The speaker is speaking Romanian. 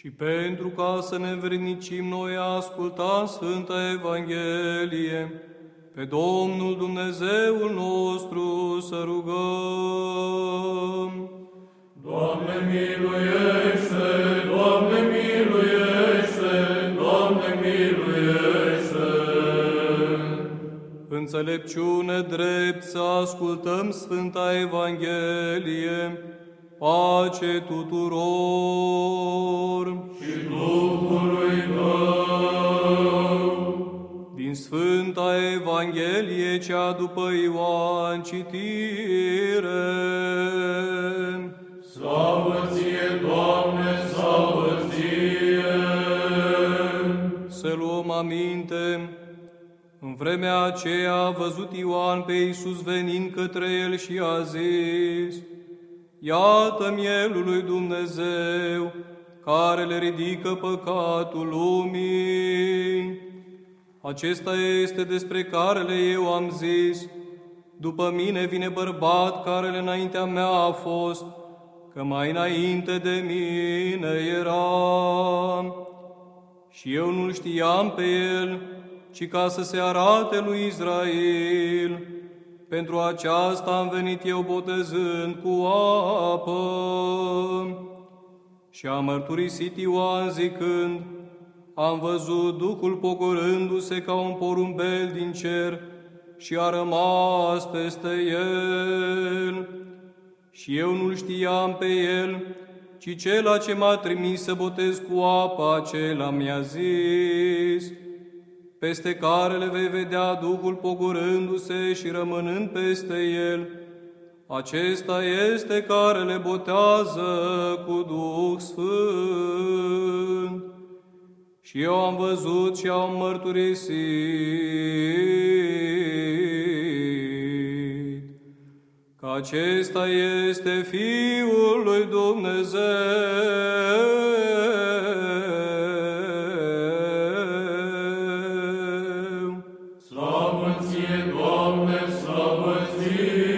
și pentru ca să ne vrednicim noi a asculta Sfânta Evanghelie, pe Domnul Dumnezeul nostru să rugăm. Doamne miluiește, Doamne miluiește, Doamne miluiește. Înțelepciune drept să ascultăm Sfânta Evanghelie, pace tuturor. Și Duhului Tău. Din Sfânta Evanghelie cea după Ioan citire. Slavă ție, Doamne, slavă ție! Să luăm aminte, în vremea aceea a văzut Ioan pe Iisus venind către el și a zis, Iată mielul lui Dumnezeu, care le ridică păcatul lumii. Acesta este despre carele eu am zis, după mine vine bărbat carele înaintea mea a fost, că mai înainte de mine era. Și eu nu știam pe el, ci ca să se arate lui Israel. Pentru aceasta am venit eu botezând cu apă. Și am mărturisit Ioan zicând, am văzut Duhul pogorându-se ca un porumbel din cer și a rămas peste el. Și eu nu știam pe el, ci cel ce m-a trimis să botez cu apa, acela mi-a zis, peste care le vei vedea Duhul pogorându-se și rămânând peste el. Acesta este care le botează cu Duh Sfânt. Și eu am văzut și am mărturisit că acesta este Fiul lui Dumnezeu. Slavă ție, Doamne, slavă ție!